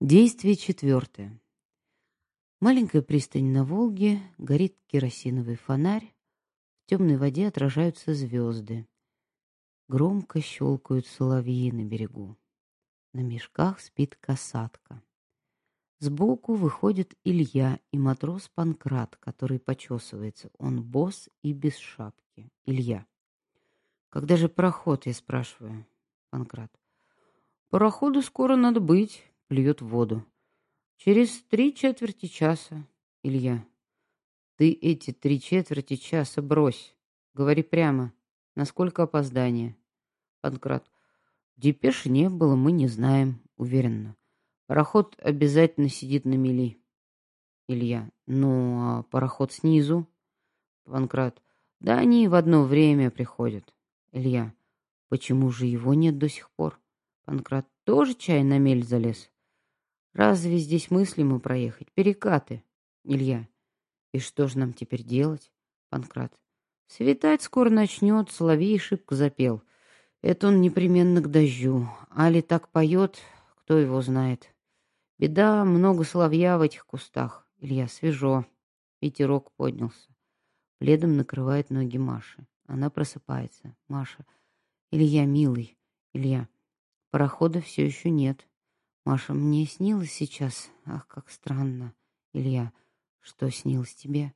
Действие четвертое. Маленькая пристань на Волге, горит керосиновый фонарь, в темной воде отражаются звезды. Громко щелкают соловьи на берегу. На мешках спит касатка. Сбоку выходит Илья и матрос Панкрат, который почесывается. Он босс и без шапки. Илья. Когда же пароход, я спрашиваю? Панкрат. Пароходу скоро надо быть плюет воду. Через три четверти часа, Илья. Ты эти три четверти часа брось. Говори прямо. Насколько опоздание? Панкрат. Депеш не было, мы не знаем, уверенно. Пароход обязательно сидит на мели. Илья. Ну, а пароход снизу? Панкрат. Да они в одно время приходят. Илья. Почему же его нет до сих пор? Панкрат. Тоже чай на мель залез? Разве здесь мыслимо проехать? Перекаты. Илья. И что же нам теперь делать? Панкрат. Светать скоро начнет, соловей шибко запел. Это он непременно к дождю. Али так поет, кто его знает. Беда, много соловья в этих кустах. Илья, свежо. Ветерок поднялся. Пледом накрывает ноги Маши. Она просыпается. Маша. Илья, милый. Илья. Парохода все еще нет. Маша, мне снилось сейчас. Ах, как странно. Илья, что снилось тебе?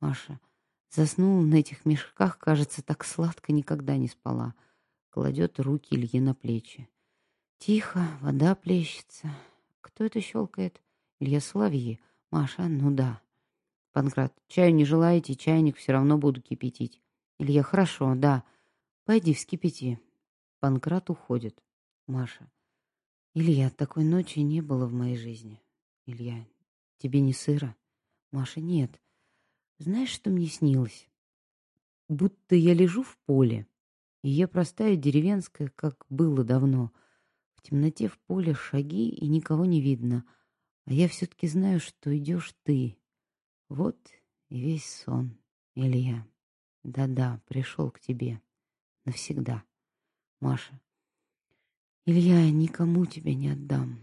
Маша, заснула на этих мешках, кажется, так сладко никогда не спала. Кладет руки Илье на плечи. Тихо, вода плещется. Кто это щелкает? Илья Соловьи. Маша, ну да. Панкрат, чаю не желаете, чайник все равно буду кипятить. Илья, хорошо, да. Пойди вскипяти. Панкрат уходит. Маша, Илья, такой ночи не было в моей жизни. Илья, тебе не сыро? Маша, нет. Знаешь, что мне снилось? Будто я лежу в поле, и я простая деревенская, как было давно. В темноте в поле шаги, и никого не видно. А я все-таки знаю, что идешь ты. Вот и весь сон, Илья. Да-да, пришел к тебе. Навсегда. Маша, Илья, никому тебя не отдам.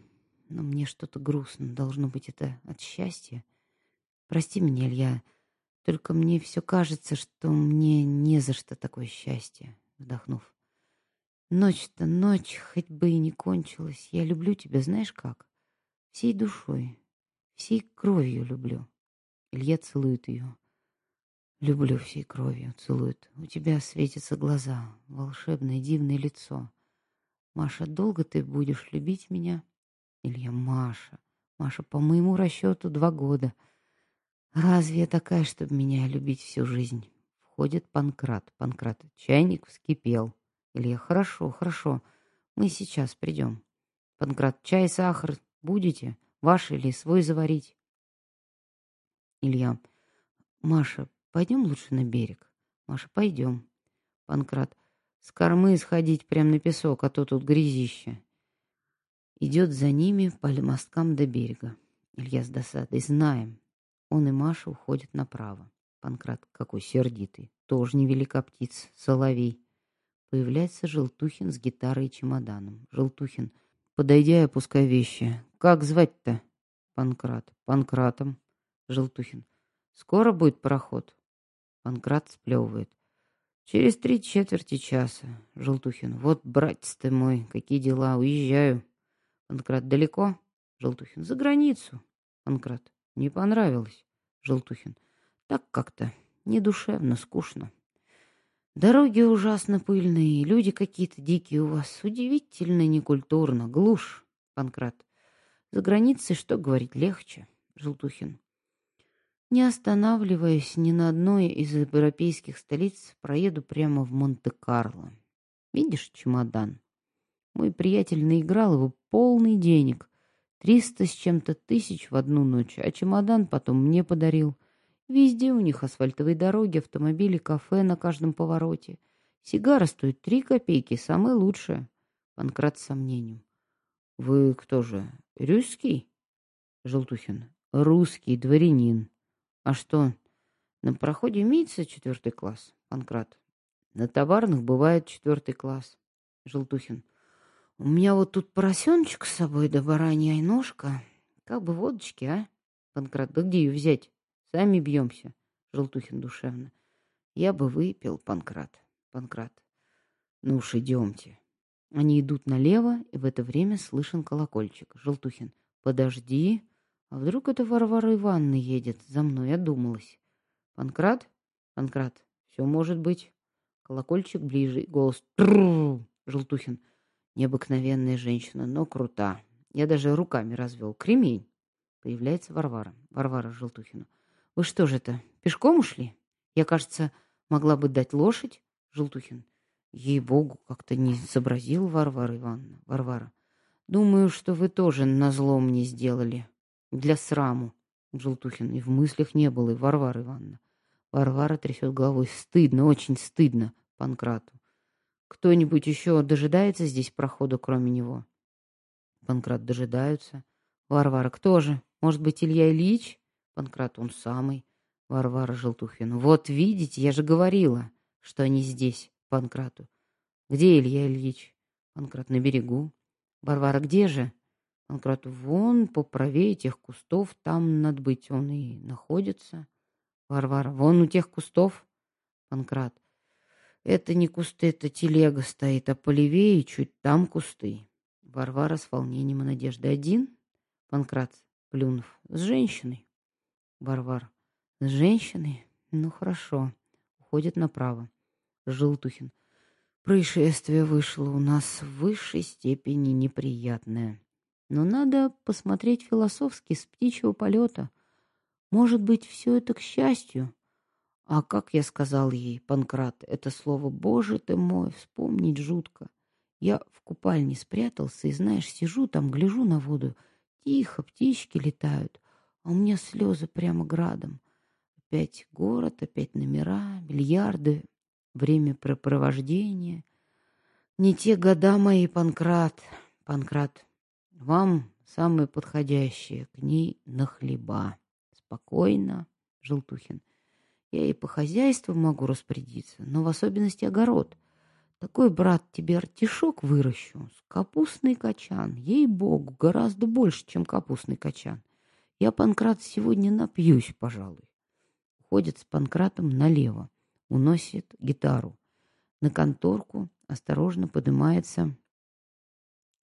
Но мне что-то грустно. Должно быть это от счастья. Прости меня, Илья. Только мне все кажется, что мне не за что такое счастье. Вздохнув. Ночь-то ночь, хоть бы и не кончилась. Я люблю тебя, знаешь как? Всей душой, всей кровью люблю. Илья целует ее. Люблю всей кровью, целует. У тебя светятся глаза, волшебное дивное лицо. Маша, долго ты будешь любить меня? Илья, Маша, Маша, по моему расчету два года. Разве я такая, чтобы меня любить всю жизнь? Входит Панкрат. Панкрат, чайник вскипел. Илья, хорошо, хорошо, мы сейчас придем. Панкрат, чай, сахар будете? Ваш или свой заварить? Илья, Маша, пойдем лучше на берег. Маша, пойдем. Панкрат, с кормы сходить прямо на песок, а то тут грязище. Идет за ними по мосткам до берега. Илья с досадой. Знаем. Он и Маша уходят направо. Панкрат какой сердитый. Тоже невелика птица. Соловей. Появляется Желтухин с гитарой и чемоданом. Желтухин. Подойдя и опускай вещи. Как звать-то? Панкрат. Панкратом. Желтухин. Скоро будет пароход? Панкрат сплевывает. Через три четверти часа. Желтухин. Вот, братец ты мой, какие дела, уезжаю. Панкрат. Далеко? Желтухин. За границу. Панкрат. Не понравилось. Желтухин. Так как-то. Недушевно, скучно. Дороги ужасно пыльные, люди какие-то дикие у вас. Удивительно некультурно, глушь. Панкрат. За границей, что говорить, легче. Желтухин. Не останавливаясь ни на одной из европейских столиц, проеду прямо в Монте-Карло. Видишь чемодан? Мой приятель наиграл его полный денег. Триста с чем-то тысяч в одну ночь, а чемодан потом мне подарил. Везде у них асфальтовые дороги, автомобили, кафе на каждом повороте. Сигара стоит три копейки, самая лучшая. Панкрат с сомнением. Вы кто же, русский? Желтухин. Русский дворянин. А что, на проходе имеется четвертый класс, Панкрат? На товарных бывает четвертый класс. Желтухин. У меня вот тут поросеночек с собой, да баранья ножка. Как бы водочки, а? Панкрат, да где ее взять? Сами бьемся. Желтухин душевно. Я бы выпил, Панкрат. Панкрат. Ну уж идемте. Они идут налево, и в это время слышен колокольчик. Желтухин. Подожди. А вдруг это Варвара Ивановна едет? За мной одумалась. Панкрат? Панкрат. Все может быть. Колокольчик ближе. Голос. Желтухин. Необыкновенная женщина, но крута. Я даже руками развел. Кремень. Появляется Варвара. Варвара Желтухину. Вы что же это, пешком ушли? Я, кажется, могла бы дать лошадь. Желтухин. Ей-богу, как-то не сообразил Варвара Ивановна. Варвара. Думаю, что вы тоже назло мне сделали. Для сраму. Желтухин. И в мыслях не было, и Варвара Ивановна. Варвара трясет головой. Стыдно, очень стыдно Панкрату. Кто-нибудь еще дожидается здесь прохода, кроме него? Панкрат дожидаются. Варвара, кто же? Может быть, Илья Ильич? Панкрат, он самый. Варвара Желтухина. Вот видите, я же говорила, что они здесь, Панкрату. Где Илья Ильич? Панкрат, на берегу. Варвара, где же? Панкрат, вон, поправее тех кустов, там, над быть, он и находится. Варвара, вон у тех кустов. Панкрат, это не кусты, это телега стоит, а полевее чуть там кусты. Варвара с волнением и надеждой. Один? Панкрат, плюнув. С женщиной. Варвара. С женщиной? Ну, хорошо. Уходит направо. Желтухин. Происшествие вышло у нас в высшей степени неприятное. Но надо посмотреть философски с птичьего полета. Может быть, все это к счастью. А как я сказал ей, Панкрат, это слово «Боже ты мой», вспомнить жутко. Я в купальне спрятался и, знаешь, сижу там, гляжу на воду. Тихо, птички летают, а у меня слезы прямо градом. Опять город, опять номера, миллиарды, время препровождения. Не те года мои, Панкрат. Панкрат, вам самое подходящее к ней на хлеба. Спокойно, Желтухин. Я и по хозяйству могу распорядиться, но в особенности огород. Такой, брат, тебе артишок выращу, капустный качан. Ей-богу, гораздо больше, чем капустный качан. Я, Панкрат, сегодня напьюсь, пожалуй. Уходит с Панкратом налево, уносит гитару. На конторку осторожно поднимается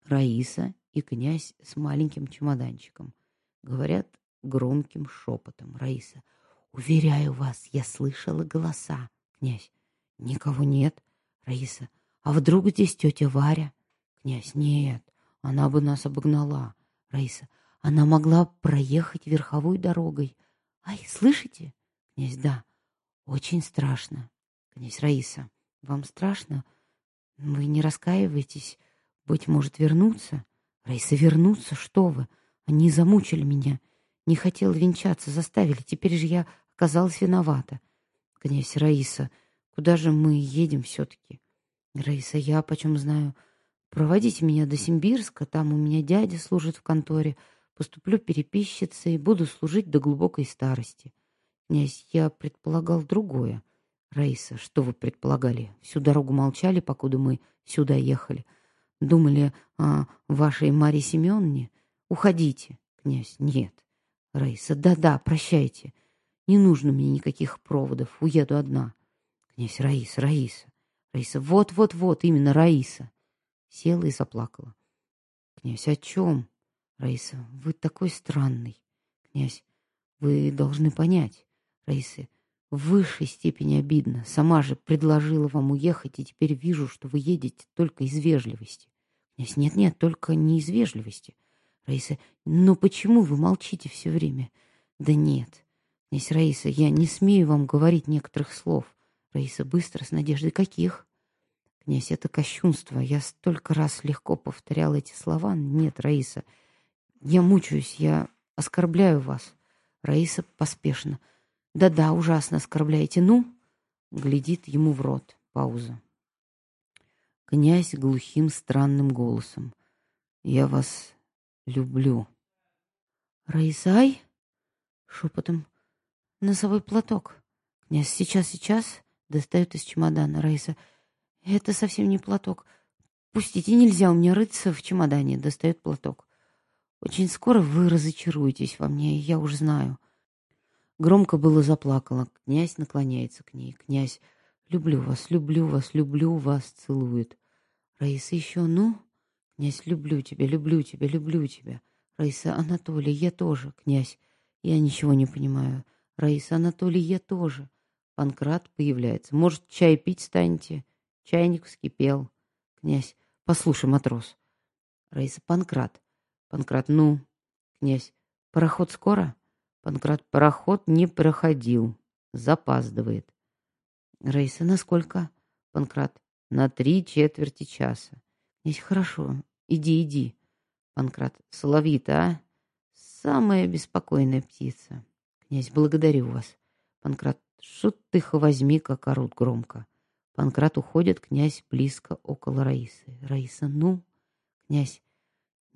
Раиса и князь с маленьким чемоданчиком. Говорят громким шепотом. Раиса — Уверяю вас, я слышала голоса. Князь. Никого нет. Раиса. А вдруг здесь тетя Варя? Князь. Нет, она бы нас обогнала. Раиса. Она могла проехать верховой дорогой. Ай, слышите? Князь. Да. Очень страшно. Князь Раиса. Вам страшно? Вы не раскаиваетесь? Быть может, вернуться? Раиса, вернуться? Что вы? Они замучили меня. Не хотел венчаться, заставили. Теперь же я оказалась виновата. Князь Раиса, куда же мы едем все-таки? Раиса, я почем знаю. Проводите меня до Симбирска, там у меня дядя служит в конторе. Поступлю переписчицей и буду служить до глубокой старости. Князь, я предполагал другое. Раиса, что вы предполагали? Всю дорогу молчали, покуда мы сюда ехали. Думали о вашей Марии Семеновне? Уходите. Князь, нет. Раиса, да-да, прощайте. Не нужно мне никаких проводов, уеду одна. Князь Раиса, Раиса, Раиса, вот-вот-вот, именно Раиса. Села и заплакала. Князь, о чем? Раиса, вы такой странный. Князь, вы должны понять. Раиса, в высшей степени обидно. Сама же предложила вам уехать, и теперь вижу, что вы едете только из вежливости. Князь, нет-нет, только не из вежливости. Раиса, но почему вы молчите все время? Да нет, Князь Раиса, я не смею вам говорить некоторых слов. Раиса быстро, с надеждой. Каких? Князь, это кощунство. Я столько раз легко повторял эти слова. Нет, Раиса, я мучаюсь, я оскорбляю вас. Раиса поспешно. Да-да, ужасно оскорбляете. Ну, глядит ему в рот. Пауза. Князь глухим странным голосом. Я вас люблю. Раисай? Шепотом. Носовой платок. Князь, сейчас, сейчас. Достает из чемодана Раиса. Это совсем не платок. Пустите, нельзя у меня рыться в чемодане. Достает платок. Очень скоро вы разочаруетесь во мне, я уж знаю. Громко было заплакала. Князь наклоняется к ней. Князь, люблю вас, люблю вас, люблю вас, целует. Раиса еще, ну? Князь, люблю тебя, люблю тебя, люблю тебя. Раиса, Анатолий, я тоже. Князь, я ничего не понимаю. Раиса, Анатолий, я тоже. Панкрат появляется. Может, чай пить станете? Чайник вскипел. Князь, послушай, матрос. Раиса, Панкрат. Панкрат, ну? Князь, пароход скоро? Панкрат, пароход не проходил. Запаздывает. Раиса, насколько? Панкрат, на три четверти часа. Князь, хорошо, иди, иди. Панкрат, соловьи-то, а? Самая беспокойная птица. Князь, благодарю вас. Панкрат, шут ты возьми, как орут громко. Панкрат уходит, князь близко около Раисы. Раиса, ну? Князь,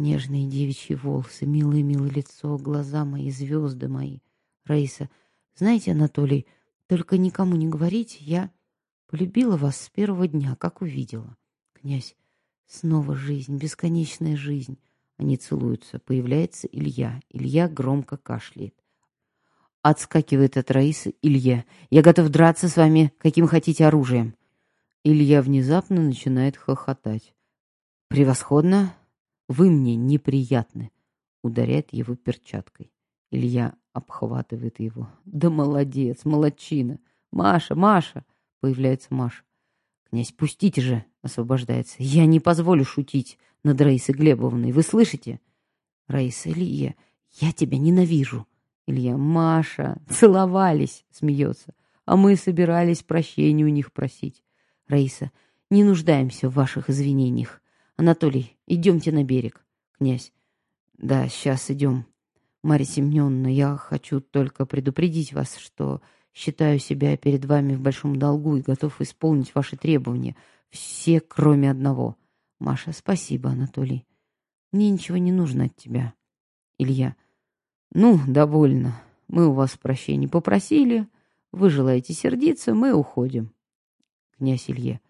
Нежные девичьи волосы, милое-милое лицо, глаза мои, звезды мои. Раиса, знаете, Анатолий, только никому не говорите, я полюбила вас с первого дня, как увидела. Князь, снова жизнь, бесконечная жизнь. Они целуются. Появляется Илья. Илья громко кашляет. Отскакивает от Раисы Илья. «Я готов драться с вами, каким хотите оружием». Илья внезапно начинает хохотать. «Превосходно. Вы мне неприятны, ударяет его перчаткой. Илья обхватывает его. Да молодец, молодчина. Маша, Маша, появляется Маша. Князь, пустите же, освобождается. Я не позволю шутить над Раисой Глебовной. Вы слышите? Раиса, Илья, я тебя ненавижу. Илья, Маша, целовались, смеется. А мы собирались прощения у них просить. Раиса, не нуждаемся в ваших извинениях. Анатолий, идемте на берег. Князь. Да, сейчас идем. Марья Семеновна, я хочу только предупредить вас, что считаю себя перед вами в большом долгу и готов исполнить ваши требования. Все, кроме одного. Маша, спасибо, Анатолий. Мне ничего не нужно от тебя. Илья. Ну, довольно. Мы у вас прощения попросили. Вы желаете сердиться, мы уходим. Князь Илья.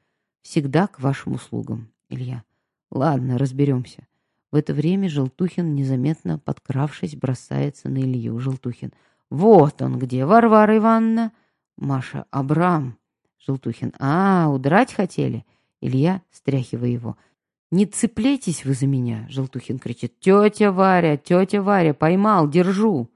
Всегда к вашим услугам. Илья. Ладно, разберемся. В это время Желтухин, незаметно подкравшись, бросается на Илью. Желтухин. Вот он где, Варвара Ивановна. Маша. Абрам. Желтухин. А, удрать хотели? Илья, стряхивая его. «Не цепляйтесь вы за меня!» Желтухин кричит. «Тетя Варя! Тетя Варя! Поймал! Держу!»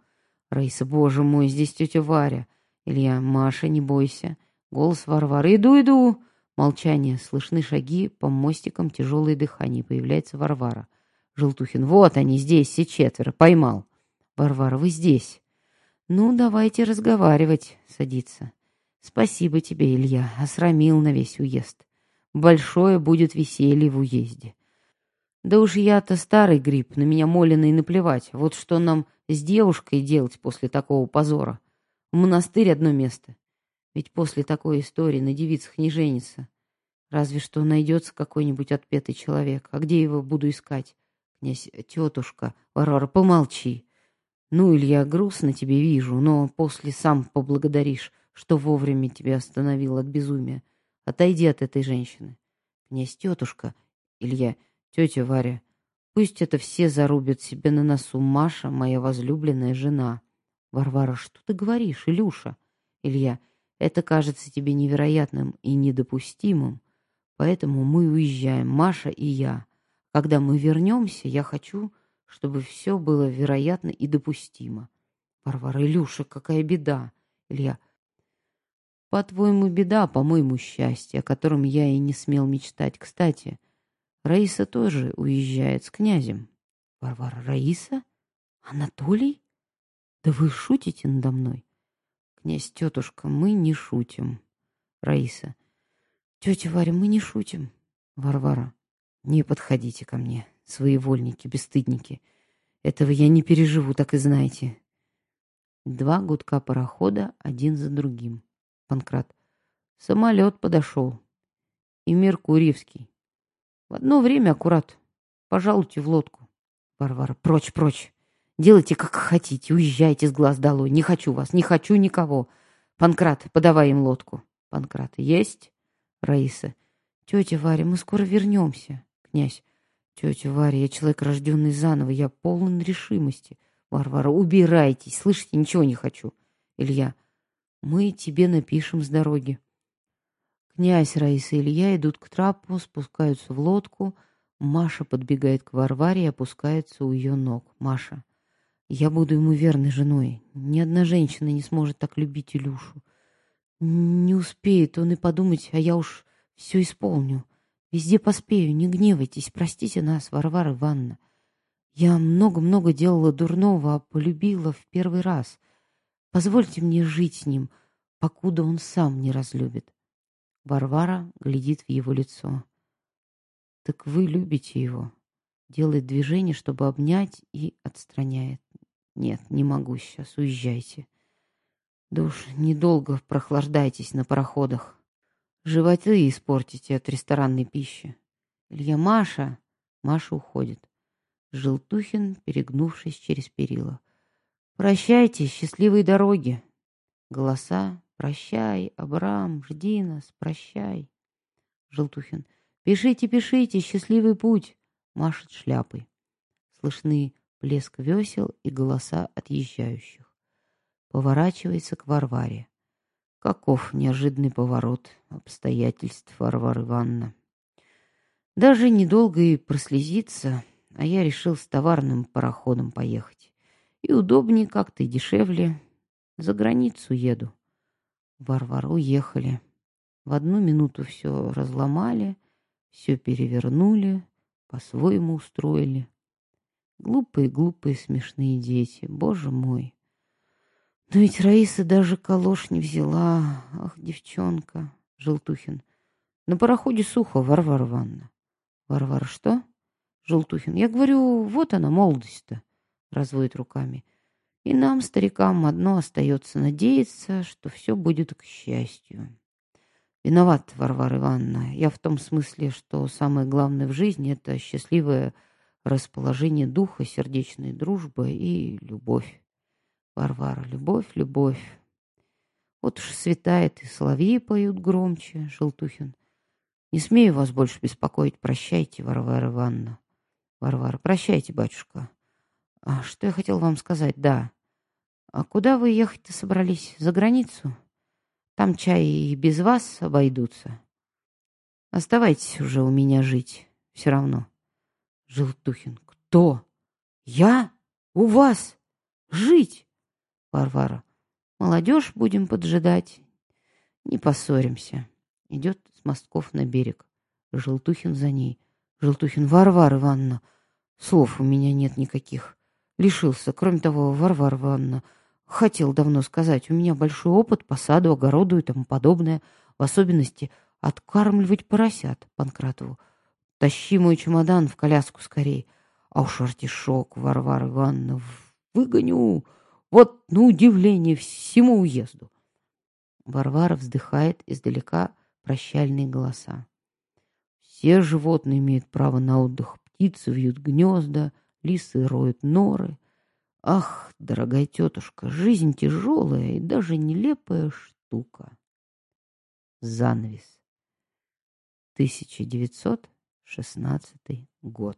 Раиса. «Боже мой, здесь тетя Варя!» Илья. «Маша, не бойся!» Голос Варвары. «Иду, иду!» Молчание. Слышны шаги, по мостикам тяжелое дыхание. Появляется Варвара. Желтухин. Вот они здесь, все четверо. Поймал. Варвара, вы здесь. Ну, давайте разговаривать. Садится. Спасибо тебе, Илья. Осрамил на весь уезд. Большое будет веселье в уезде. Да уж я-то старый гриб, на меня молено и наплевать. Вот что нам с девушкой делать после такого позора? В монастырь одно место. Ведь после такой истории на девицах не женится. Разве что найдется какой-нибудь отпетый человек. А где его буду искать? Князь, тетушка, Варвара, помолчи. Ну, Илья, грустно тебе вижу, но после сам поблагодаришь, что вовремя тебя остановил от безумия. Отойди от этой женщины. Князь, тетушка, Илья, тетя Варя, пусть это все зарубят себе на носу. Маша, моя возлюбленная жена. Варвара, что ты говоришь, Илюша? Илья, это кажется тебе невероятным и недопустимым, поэтому мы уезжаем, Маша и я. Когда мы вернемся, я хочу, чтобы все было вероятно и допустимо. Варвара, Илюша, какая беда. Илья, по-твоему, беда, а по-моему, счастье, о котором я и не смел мечтать. Кстати, Раиса тоже уезжает с князем. Варвара, Раиса? Анатолий? Да вы шутите надо мной? Князь, тетушка, мы не шутим. Раиса. Тетя Варя, мы не шутим. Варвара. Не подходите ко мне, своевольники, бесстыдники. Этого я не переживу, так и знаете. Два гудка парохода, один за другим. Панкрат. Самолет подошел. И Меркурьевский. В одно время аккурат. Пожалуйте в лодку. Варвара. Прочь, прочь. Делайте, как хотите, уезжайте с глаз долой. Не хочу вас, не хочу никого. Панкрат, подавай им лодку. Панкрат, есть? Раиса, тетя Варя, мы скоро вернемся. князь. Тетя Варя, я человек, рожденный заново, я полон решимости. Варвара, убирайтесь, слышите, ничего не хочу. Илья, мы тебе напишем с дороги. Князь, Раиса и Илья идут к трапу, спускаются в лодку. Маша подбегает к Варваре и опускается у ее ног. Маша, я буду ему верной женой. Ни одна женщина не сможет так любить Илюшу. Не успеет он и подумать, а я уж все исполню. Везде поспею, не гневайтесь, простите нас, Варвара Ивановна. Я много-много делала дурного, а полюбила в первый раз. Позвольте мне жить с ним, покуда он сам не разлюбит. Варвара глядит в его лицо. Так вы любите его? Делает движение, чтобы обнять, и отстраняет. Нет, не могу сейчас, уезжайте. Да уж недолго прохлаждайтесь на пароходах. Животы испортите от ресторанной пищи. Илья Маша. Маша уходит. Желтухин, перегнувшись через перила. Прощайте, счастливой дороги. Голоса. Прощай, Абрам, жди нас, прощай. Желтухин. Пишите, пишите, счастливый путь. Машет шляпой. Слышны плеск весел и голоса отъезжающих. Поворачивается к Варваре. Каков неожиданный поворот обстоятельств, Варвара Ивановна. Даже недолго и прослезиться, а я решил с товарным пароходом поехать. И удобнее как-то, и дешевле. За границу еду. Варвара уехали. В одну минуту все разломали, все перевернули, по-своему устроили. Глупые-глупые смешные дети, боже мой. Но ведь Раиса даже калош не взяла. Ах, девчонка, Желтухин. На пароходе сухо, Варвара Ивановна. Варвара, что? Желтухин. Я говорю, вот она, молодость-то разводит руками. И нам, старикам, одно остается надеяться, что все будет к счастью. Виноват, Варвара Ивановна. Я в том смысле, что самое главное в жизни это счастливое расположение духа, сердечная дружба и любовь. Варвара, любовь, любовь. Вот уж светает, и соловьи поют громче, Желтухин. Не смею вас больше беспокоить. Прощайте, Варвара Ивановна. Варвара, прощайте, батюшка. А что я хотел вам сказать? Да. А куда вы ехать-то собрались? За границу? Там чай и без вас обойдутся. Оставайтесь уже у меня жить. Все равно. Желтухин. Кто? Я? У вас? Жить? Варвара. Молодежь будем поджидать. Не поссоримся. Идет с мостков на берег. Желтухин за ней. Желтухин. Варвара Ивановна. Слов у меня нет никаких. Лишился. Кроме того, Варвара Ивановна, хотел давно сказать, у меня большой опыт по саду, огороду и тому подобное, в особенности откармливать поросят Панкратову. Тащи мой чемодан в коляску скорей. А уж артишок, Варвара Ивановна, выгоню. Вот, на удивление, всему уезду. Варвара вздыхает издалека прощальные голоса. Все животные имеют право на отдых. Птицы вьют гнезда, лисы роют норы. Ах, дорогая тетушка, жизнь тяжелая и даже нелепая штука. Занавес. 1916 год.